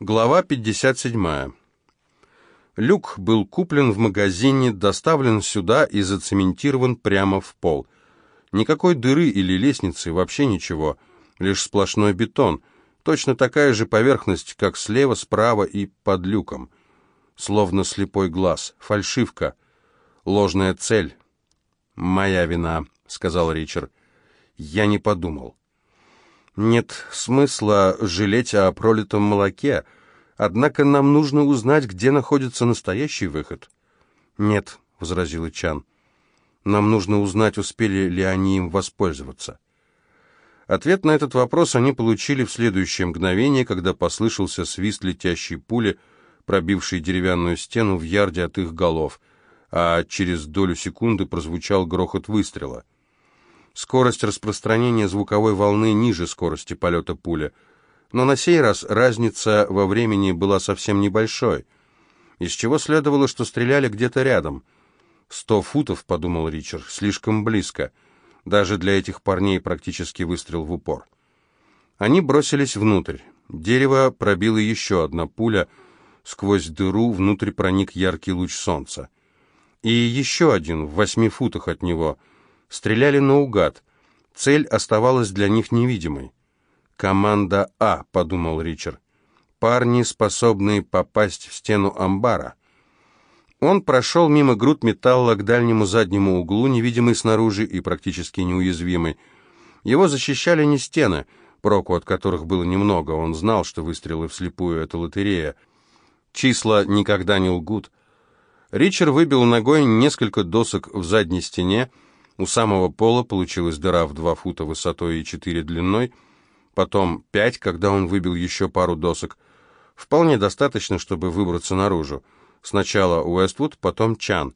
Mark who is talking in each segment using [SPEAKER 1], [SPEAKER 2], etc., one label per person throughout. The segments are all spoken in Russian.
[SPEAKER 1] Глава 57. Люк был куплен в магазине, доставлен сюда и зацементирован прямо в пол. Никакой дыры или лестницы, вообще ничего, лишь сплошной бетон. Точно такая же поверхность, как слева, справа и под люком. Словно слепой глаз, фальшивка, ложная цель. «Моя вина», — сказал Ричард. «Я не подумал». Нет смысла жалеть о пролитом молоке, однако нам нужно узнать, где находится настоящий выход. Нет, — возразил Чан. Нам нужно узнать, успели ли они им воспользоваться. Ответ на этот вопрос они получили в следующее мгновение, когда послышался свист летящей пули, пробившей деревянную стену в ярде от их голов, а через долю секунды прозвучал грохот выстрела — Скорость распространения звуковой волны ниже скорости полета пули. Но на сей раз разница во времени была совсем небольшой, из чего следовало, что стреляли где-то рядом. «Сто футов», — подумал Ричард, — «слишком близко. Даже для этих парней практически выстрел в упор». Они бросились внутрь. Дерево пробило еще одна пуля. Сквозь дыру внутрь проник яркий луч солнца. И еще один в восьми футах от него — Стреляли наугад. Цель оставалась для них невидимой. «Команда А», — подумал Ричард. «Парни, способные попасть в стену амбара». Он прошел мимо груд металла к дальнему заднему углу, невидимый снаружи и практически неуязвимый. Его защищали не стены, проку от которых было немного. Он знал, что выстрелы вслепую — это лотерея. Числа никогда не лгут. Ричард выбил ногой несколько досок в задней стене, у самого пола получилась дыра в два фута высотой и четыре длиной, потом пять, когда он выбил еще пару досок. Вполне достаточно, чтобы выбраться наружу. Сначала Уэствуд, потом Чан.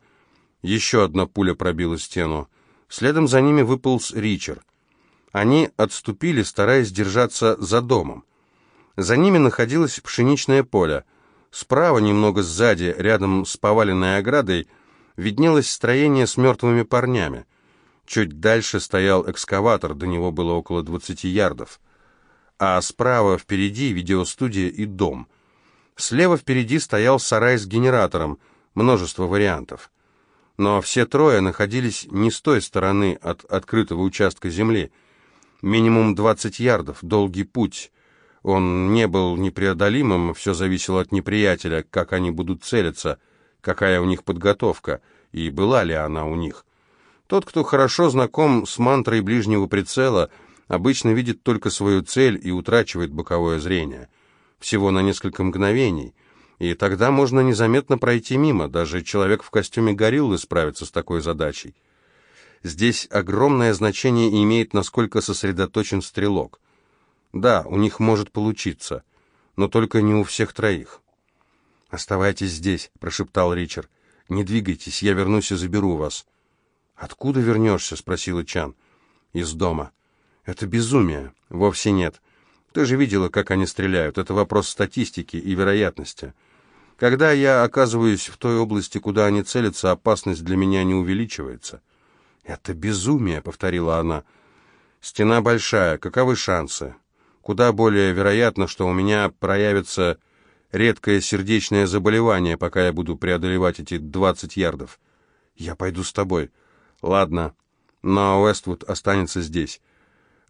[SPEAKER 1] Еще одна пуля пробила стену. Следом за ними выполз Ричард. Они отступили, стараясь держаться за домом. За ними находилось пшеничное поле. Справа, немного сзади, рядом с поваленной оградой, виднелось строение с мертвыми парнями. Чуть дальше стоял экскаватор, до него было около 20 ярдов. А справа впереди видеостудия и дом. Слева впереди стоял сарай с генератором, множество вариантов. Но все трое находились не с той стороны от открытого участка земли. Минимум 20 ярдов, долгий путь. Он не был непреодолимым, все зависело от неприятеля, как они будут целиться, какая у них подготовка, и была ли она у них. Тот, кто хорошо знаком с мантрой ближнего прицела, обычно видит только свою цель и утрачивает боковое зрение. Всего на несколько мгновений. И тогда можно незаметно пройти мимо. Даже человек в костюме гориллы справится с такой задачей. Здесь огромное значение имеет, насколько сосредоточен стрелок. Да, у них может получиться, но только не у всех троих. «Оставайтесь здесь», — прошептал Ричард. «Не двигайтесь, я вернусь и заберу вас». «Откуда вернешься?» — спросила Чан. «Из дома». «Это безумие». «Вовсе нет. Ты же видела, как они стреляют. Это вопрос статистики и вероятности. Когда я оказываюсь в той области, куда они целятся, опасность для меня не увеличивается». «Это безумие», — повторила она. «Стена большая. Каковы шансы? Куда более вероятно, что у меня проявится редкое сердечное заболевание, пока я буду преодолевать эти двадцать ярдов. Я пойду с тобой». Ладно, но Уэствуд останется здесь.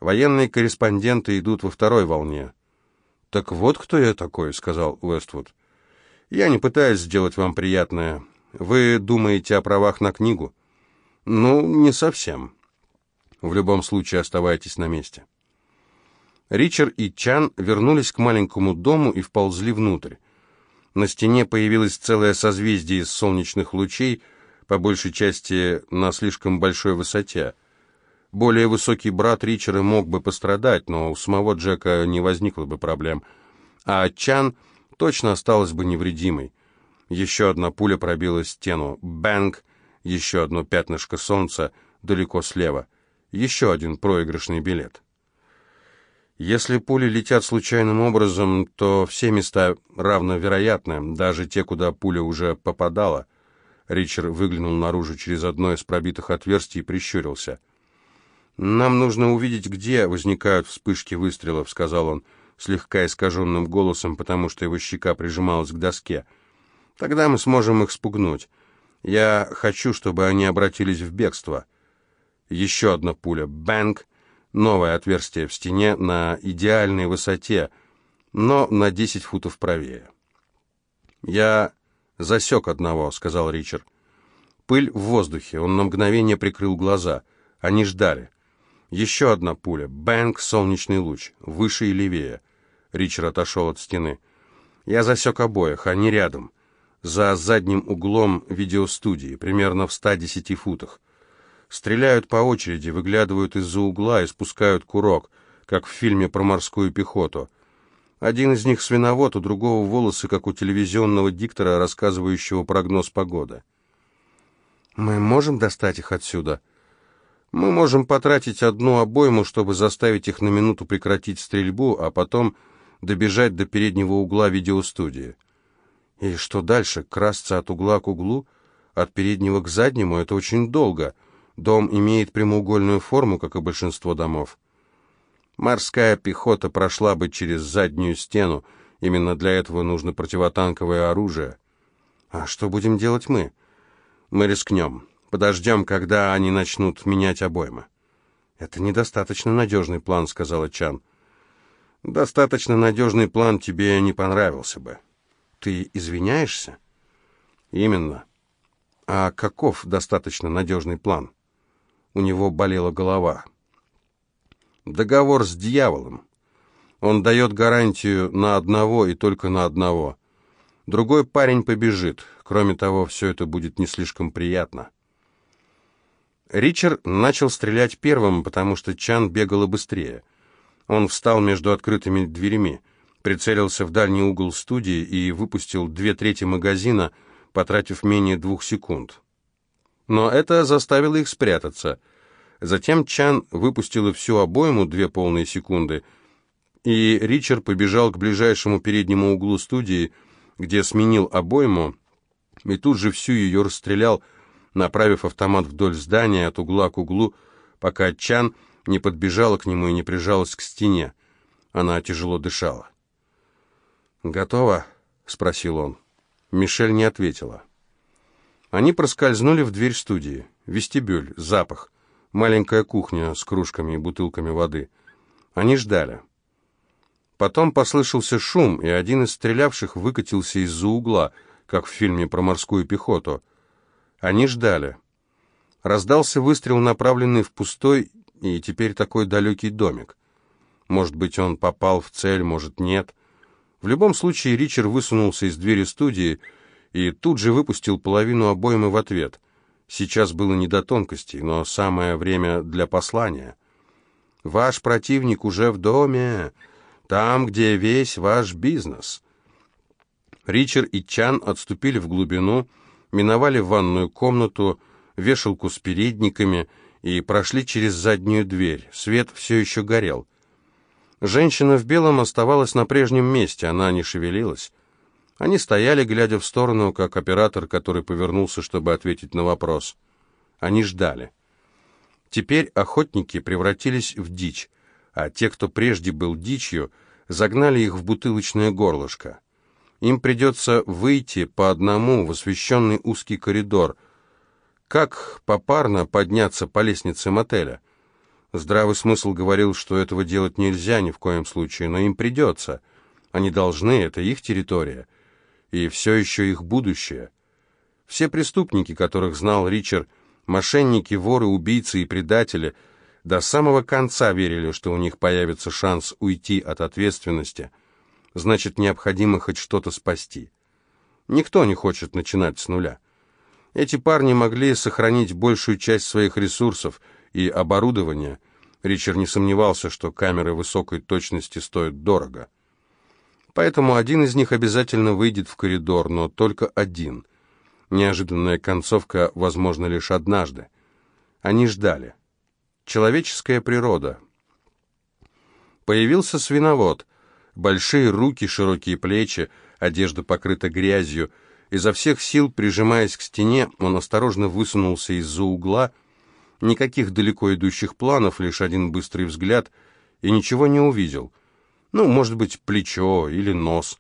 [SPEAKER 1] Военные корреспонденты идут во второй волне. «Так вот кто я такой», — сказал Уэствуд. «Я не пытаюсь сделать вам приятное. Вы думаете о правах на книгу?» «Ну, не совсем. В любом случае оставайтесь на месте». Ричард и Чан вернулись к маленькому дому и вползли внутрь. На стене появилось целое созвездие из солнечных лучей — по большей части на слишком большой высоте. Более высокий брат Ричера мог бы пострадать, но у самого Джека не возникло бы проблем. А Чан точно осталась бы невредимой. Еще одна пуля пробила стену. Бэнк! Еще одно пятнышко солнца далеко слева. Еще один проигрышный билет. Если пули летят случайным образом, то все места равновероятны, даже те, куда пуля уже попадала. Ричард выглянул наружу через одно из пробитых отверстий и прищурился. «Нам нужно увидеть, где возникают вспышки выстрелов», — сказал он. слегка искаженным голосом, потому что его щека прижималась к доске. «Тогда мы сможем их спугнуть. Я хочу, чтобы они обратились в бегство». Еще одна пуля. Бэнк. Новое отверстие в стене на идеальной высоте, но на 10 футов правее. «Я засек одного», — сказал Ричард. Пыль в воздухе. Он на мгновение прикрыл глаза. Они ждали. Еще одна пуля. Бэнк, солнечный луч. Выше и левее. Ричард отошел от стены. Я засек обоих. Они рядом. За задним углом видеостудии, примерно в 110 футах. Стреляют по очереди, выглядывают из-за угла и спускают курок, как в фильме про морскую пехоту. Один из них свиновод, у другого волосы, как у телевизионного диктора, рассказывающего прогноз погоды. «Мы можем достать их отсюда?» Мы можем потратить одну обойму, чтобы заставить их на минуту прекратить стрельбу, а потом добежать до переднего угла видеостудии. И что дальше? Красться от угла к углу? От переднего к заднему? Это очень долго. Дом имеет прямоугольную форму, как и большинство домов. Морская пехота прошла бы через заднюю стену. Именно для этого нужно противотанковое оружие. А что будем делать мы? Мы рискнем. Подождем, когда они начнут менять обоймы. «Это недостаточно надежный план», — сказала Чан. «Достаточно надежный план тебе не понравился бы». «Ты извиняешься?» «Именно». «А каков достаточно надежный план?» У него болела голова. «Договор с дьяволом. Он дает гарантию на одного и только на одного. Другой парень побежит. Кроме того, все это будет не слишком приятно». Ричард начал стрелять первым, потому что Чан бегала быстрее. Он встал между открытыми дверями, прицелился в дальний угол студии и выпустил две трети магазина, потратив менее двух секунд. Но это заставило их спрятаться. Затем Чан выпустила всю обойму две полные секунды, и Ричард побежал к ближайшему переднему углу студии, где сменил обойму, и тут же всю ее расстрелял, направив автомат вдоль здания от угла к углу, пока Чан не подбежала к нему и не прижалась к стене. Она тяжело дышала. «Готово?» — спросил он. Мишель не ответила. Они проскользнули в дверь студии. Вестибюль, запах, маленькая кухня с кружками и бутылками воды. Они ждали. Потом послышался шум, и один из стрелявших выкатился из-за угла, как в фильме про морскую пехоту — они ждали. Раздался выстрел, направленный в пустой и теперь такой далекий домик. Может быть, он попал в цель, может, нет. В любом случае, Ричард высунулся из двери студии и тут же выпустил половину обоймы в ответ. Сейчас было не до тонкостей, но самое время для послания. «Ваш противник уже в доме, там, где весь ваш бизнес». Ричард и Чан отступили в глубину, миновали ванную комнату, вешалку с передниками и прошли через заднюю дверь. Свет все еще горел. Женщина в белом оставалась на прежнем месте, она не шевелилась. Они стояли, глядя в сторону, как оператор, который повернулся, чтобы ответить на вопрос. Они ждали. Теперь охотники превратились в дичь, а те, кто прежде был дичью, загнали их в бутылочное горлышко. Им придется выйти по одному в освещенный узкий коридор. Как попарно подняться по лестнице мотеля? Здравый смысл говорил, что этого делать нельзя ни в коем случае, но им придется. Они должны, это их территория. И все еще их будущее. Все преступники, которых знал Ричард, мошенники, воры, убийцы и предатели, до самого конца верили, что у них появится шанс уйти от ответственности – значит, необходимо хоть что-то спасти. Никто не хочет начинать с нуля. Эти парни могли сохранить большую часть своих ресурсов и оборудования. Ричард не сомневался, что камеры высокой точности стоят дорого. Поэтому один из них обязательно выйдет в коридор, но только один. Неожиданная концовка возможна лишь однажды. Они ждали. Человеческая природа. Появился свиновод, Большие руки, широкие плечи, одежда покрыта грязью. Изо всех сил, прижимаясь к стене, он осторожно высунулся из-за угла. Никаких далеко идущих планов, лишь один быстрый взгляд, и ничего не увидел. Ну, может быть, плечо или нос.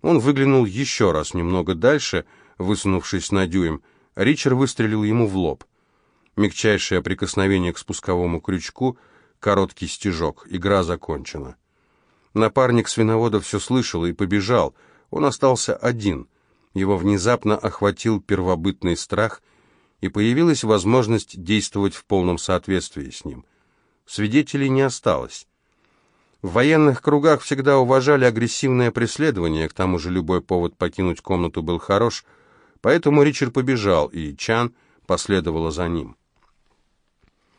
[SPEAKER 1] Он выглянул еще раз немного дальше, высунувшись на дюйм. Ричард выстрелил ему в лоб. Мягчайшее прикосновение к спусковому крючку, короткий стежок. Игра закончена. Напарник свиновода все слышал и побежал. Он остался один. Его внезапно охватил первобытный страх, и появилась возможность действовать в полном соответствии с ним. Свидетелей не осталось. В военных кругах всегда уважали агрессивное преследование, к тому же любой повод покинуть комнату был хорош, поэтому Ричард побежал, и Чан последовала за ним.